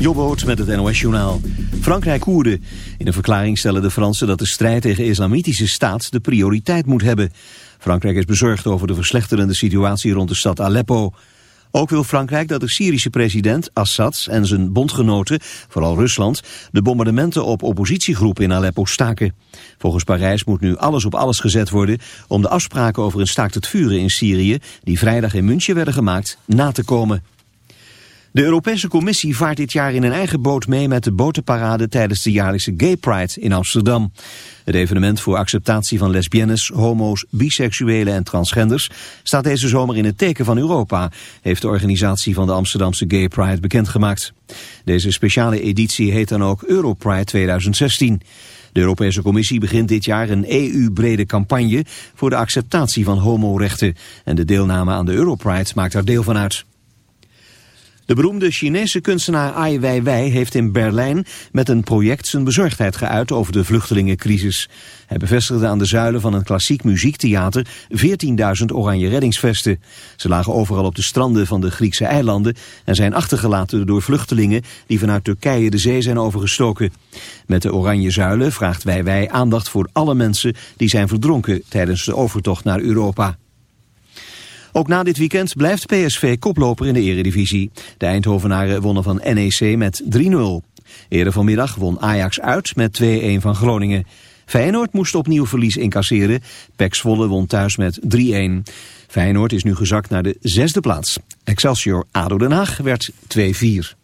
Jobboot met het NOS-journaal. Frankrijk Koerden. In een verklaring stellen de Fransen dat de strijd tegen de islamitische staat de prioriteit moet hebben. Frankrijk is bezorgd over de verslechterende situatie rond de stad Aleppo. Ook wil Frankrijk dat de Syrische president Assad en zijn bondgenoten, vooral Rusland, de bombardementen op oppositiegroepen in Aleppo staken. Volgens Parijs moet nu alles op alles gezet worden om de afspraken over een staakt het vuren in Syrië, die vrijdag in München werden gemaakt, na te komen. De Europese Commissie vaart dit jaar in een eigen boot mee met de botenparade tijdens de jaarlijkse Gay Pride in Amsterdam. Het evenement voor acceptatie van lesbiennes, homo's, biseksuelen en transgenders staat deze zomer in het teken van Europa, heeft de organisatie van de Amsterdamse Gay Pride bekendgemaakt. Deze speciale editie heet dan ook Europride 2016. De Europese Commissie begint dit jaar een EU-brede campagne voor de acceptatie van homorechten. En de deelname aan de Europride maakt daar deel van uit. De beroemde Chinese kunstenaar Ai Weiwei heeft in Berlijn met een project zijn bezorgdheid geuit over de vluchtelingencrisis. Hij bevestigde aan de zuilen van een klassiek muziektheater 14.000 oranje reddingsvesten. Ze lagen overal op de stranden van de Griekse eilanden en zijn achtergelaten door vluchtelingen die vanuit Turkije de zee zijn overgestoken. Met de oranje zuilen vraagt Weiwei aandacht voor alle mensen die zijn verdronken tijdens de overtocht naar Europa. Ook na dit weekend blijft PSV koploper in de eredivisie. De Eindhovenaren wonnen van NEC met 3-0. Eerder vanmiddag won Ajax uit met 2-1 van Groningen. Feyenoord moest opnieuw verlies incasseren. Pek Zwolle won thuis met 3-1. Feyenoord is nu gezakt naar de zesde plaats. Excelsior ADO Den Haag werd 2-4.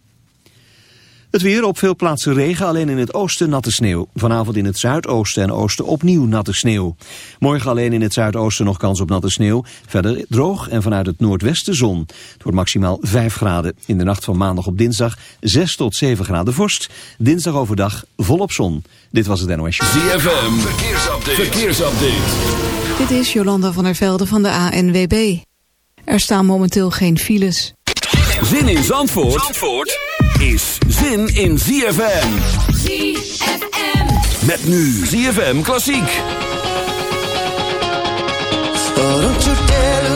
Het weer op veel plaatsen regen, alleen in het oosten natte sneeuw. Vanavond in het zuidoosten en oosten opnieuw natte sneeuw. Morgen alleen in het zuidoosten nog kans op natte sneeuw. Verder droog en vanuit het noordwesten zon. Het wordt maximaal 5 graden. In de nacht van maandag op dinsdag 6 tot 7 graden vorst. Dinsdag overdag volop zon. Dit was het NOS. ZFM, verkeersupdate. verkeersupdate. Dit is Jolanda van der Velde van de ANWB. Er staan momenteel geen files. Zin in Zandvoort? Zandvoort? Is zin in ZFM. ZFM. Met nu ZFM Klassiek. Oh,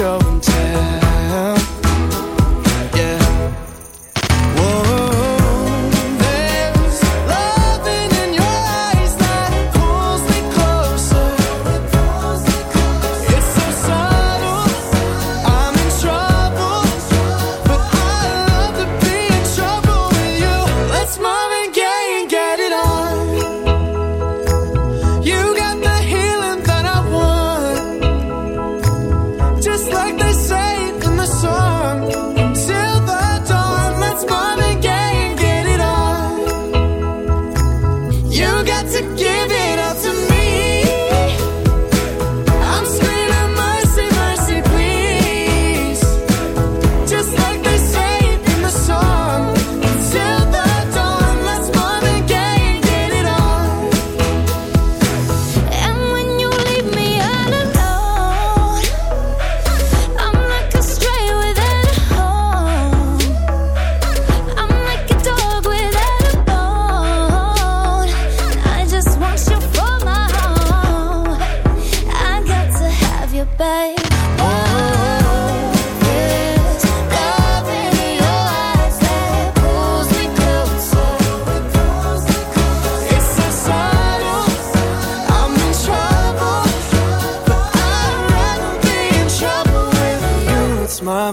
show and tell.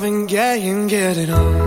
and yeah, you can get it on.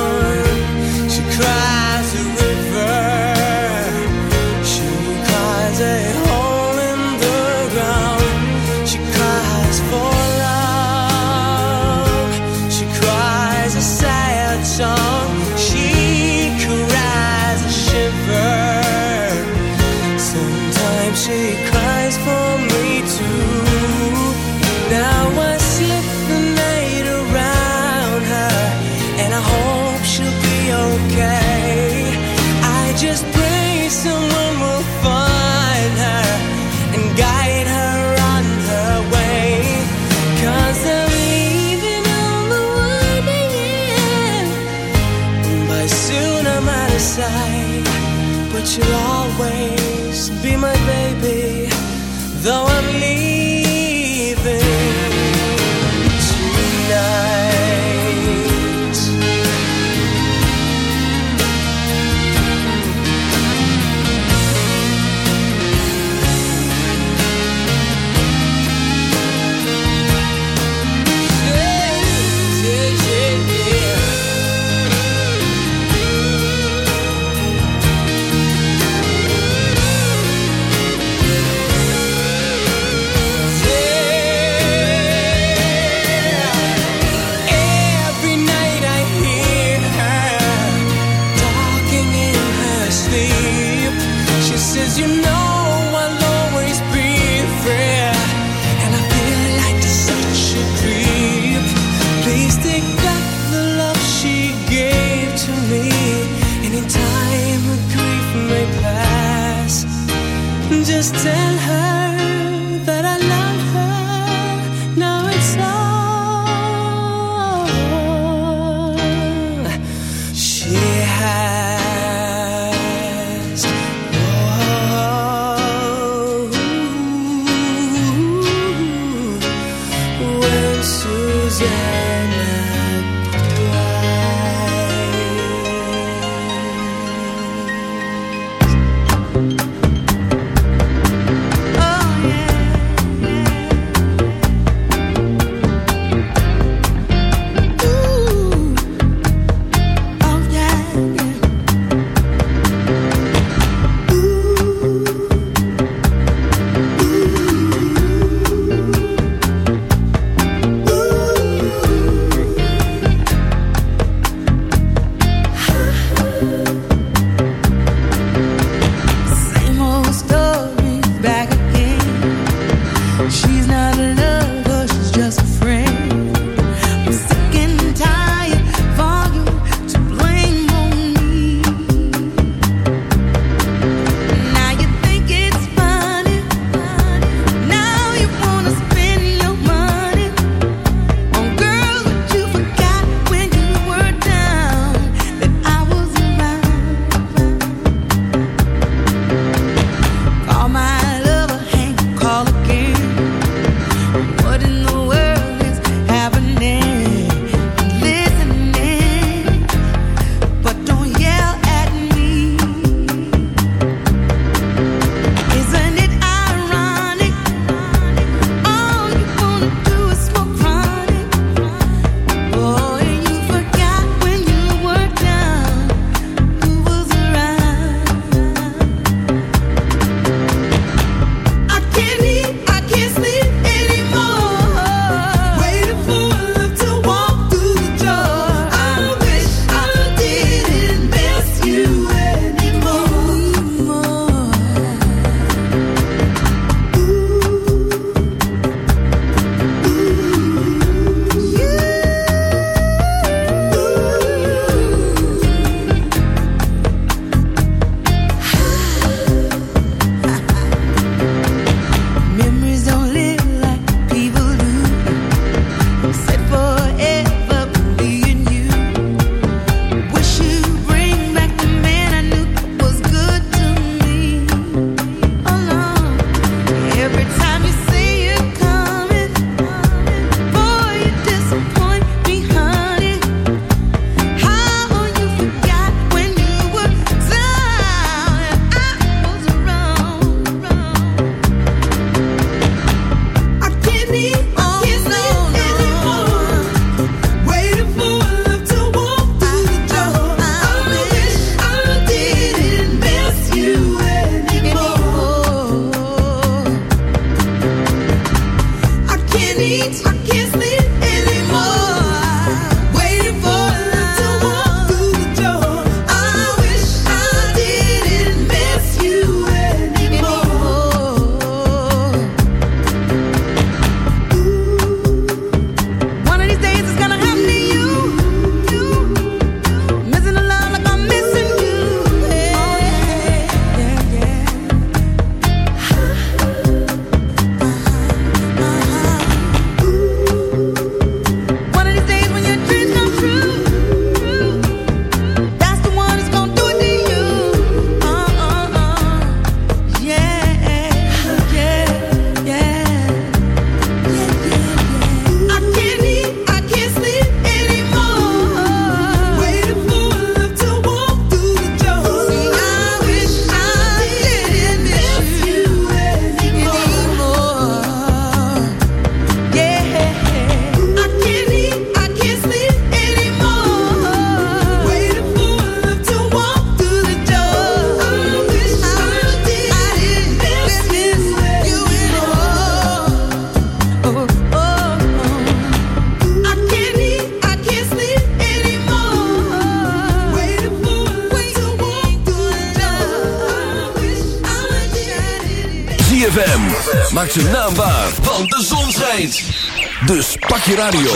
Dus pak je radio.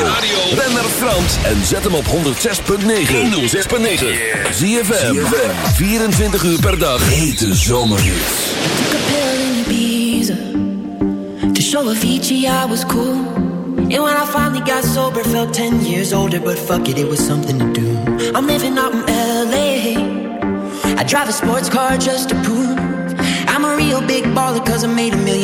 Ben naar Frans en zet hem op 106.9. 106.9. ZFM. 24 uur per dag. Hete Ibiza To show Avicii I was cool And when I finally got sober Felt 10 years older But fuck it, it was something to do I'm living out in L.A. I drive a sports car just to prove I'm a real big baller Cause I made a million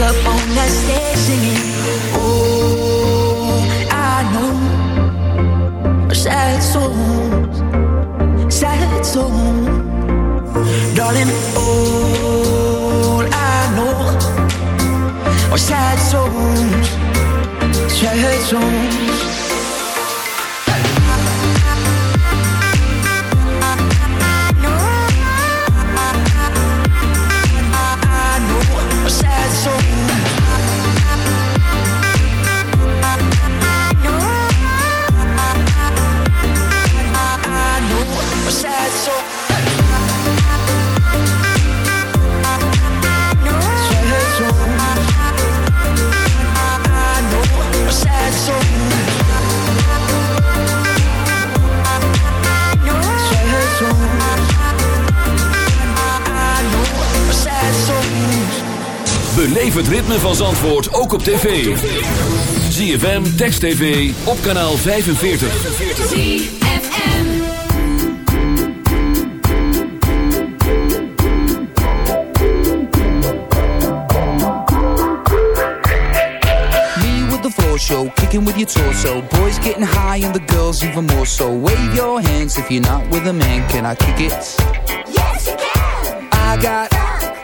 up on stage. Oh, I know. Sad. Darling, I know sad souls. Sad souls. Beleef het ritme van Zandvoort ook op tv. ZFM, Text TV, op kanaal 45. ZFM. Me with the floor show, kicking with your torso. Boys getting high and the girls even more so. Wave your hands if you're not with a man. Can I kick it? Yes, you can. I got,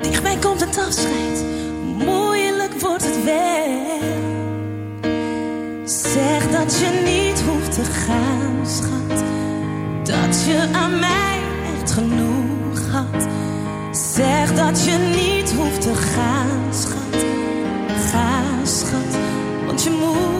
Dichtbij komt het afscheid, moeilijk wordt het wel. Zeg dat je niet hoeft te gaan, schat. Dat je aan mij hebt genoeg gehad. Zeg dat je niet hoeft te gaan, schat. Ga, schat, want je moet.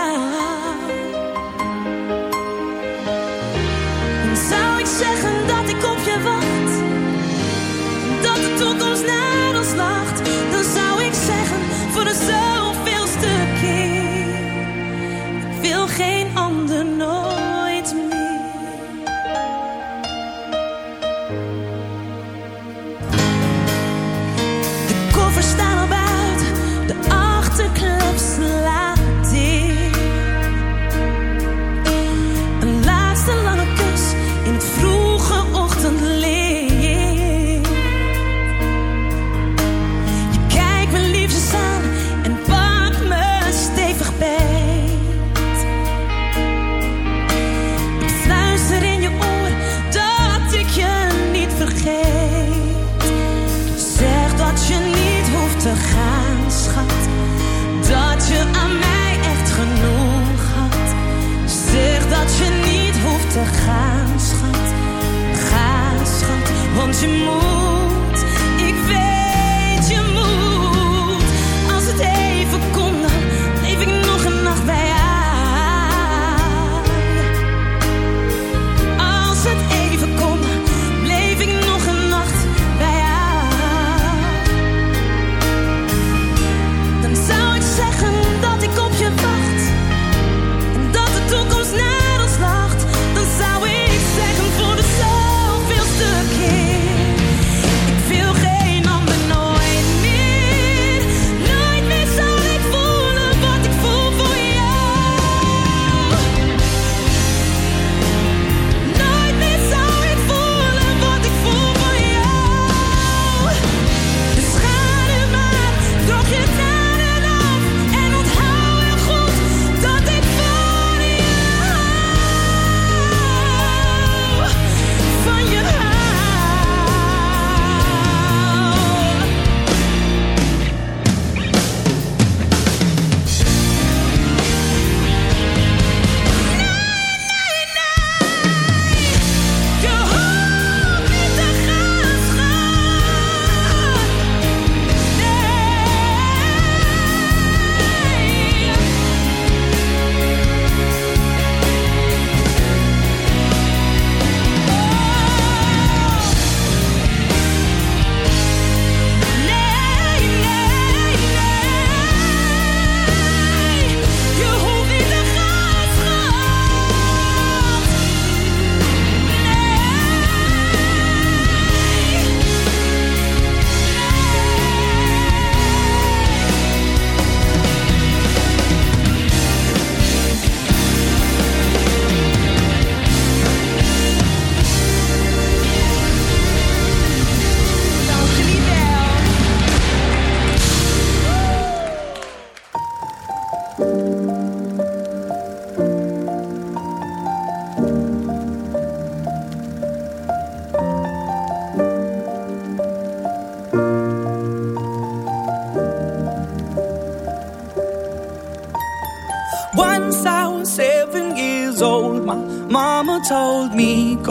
schat, ga schat, want je moet.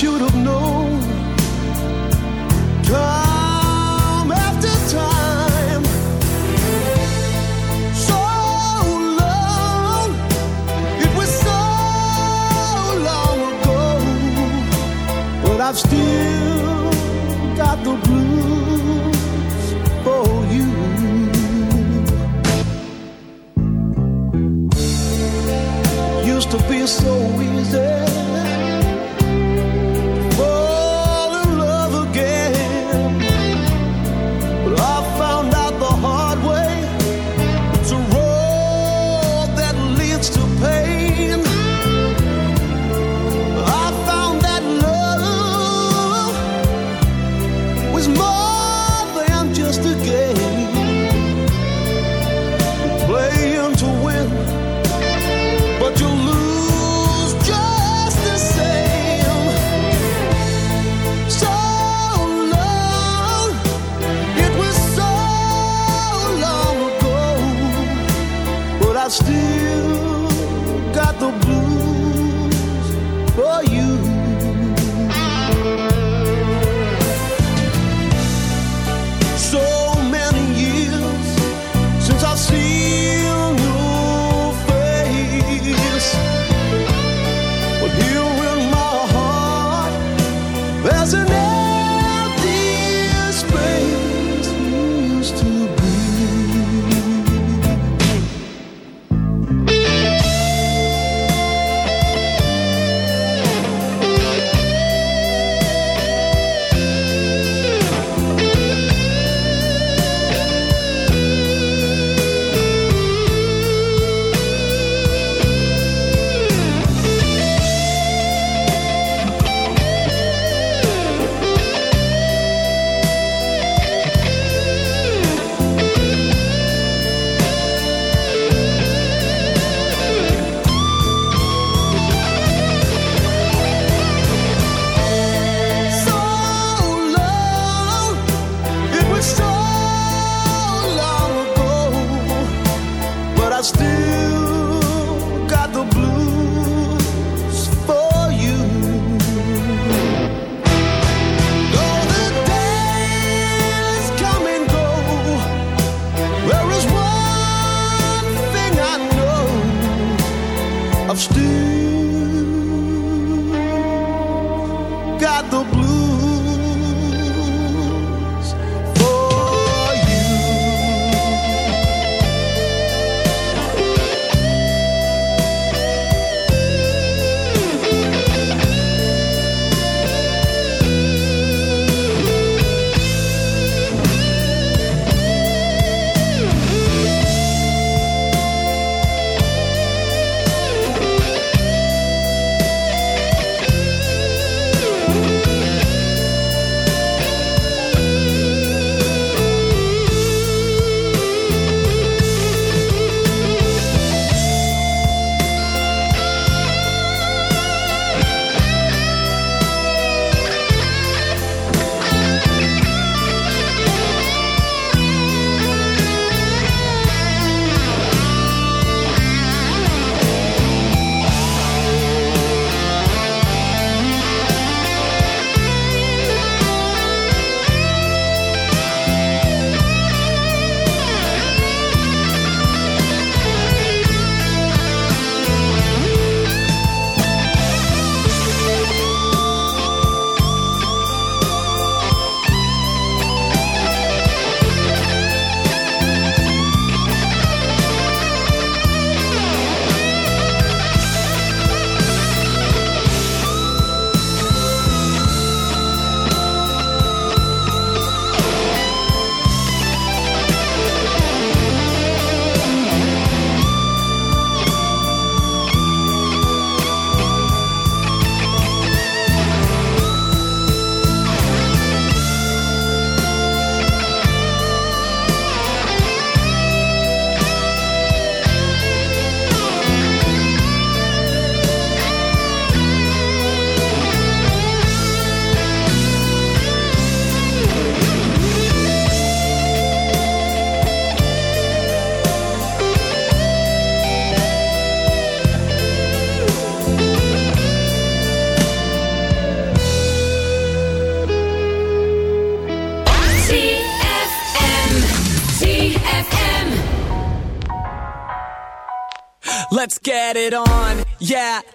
Should have known. Time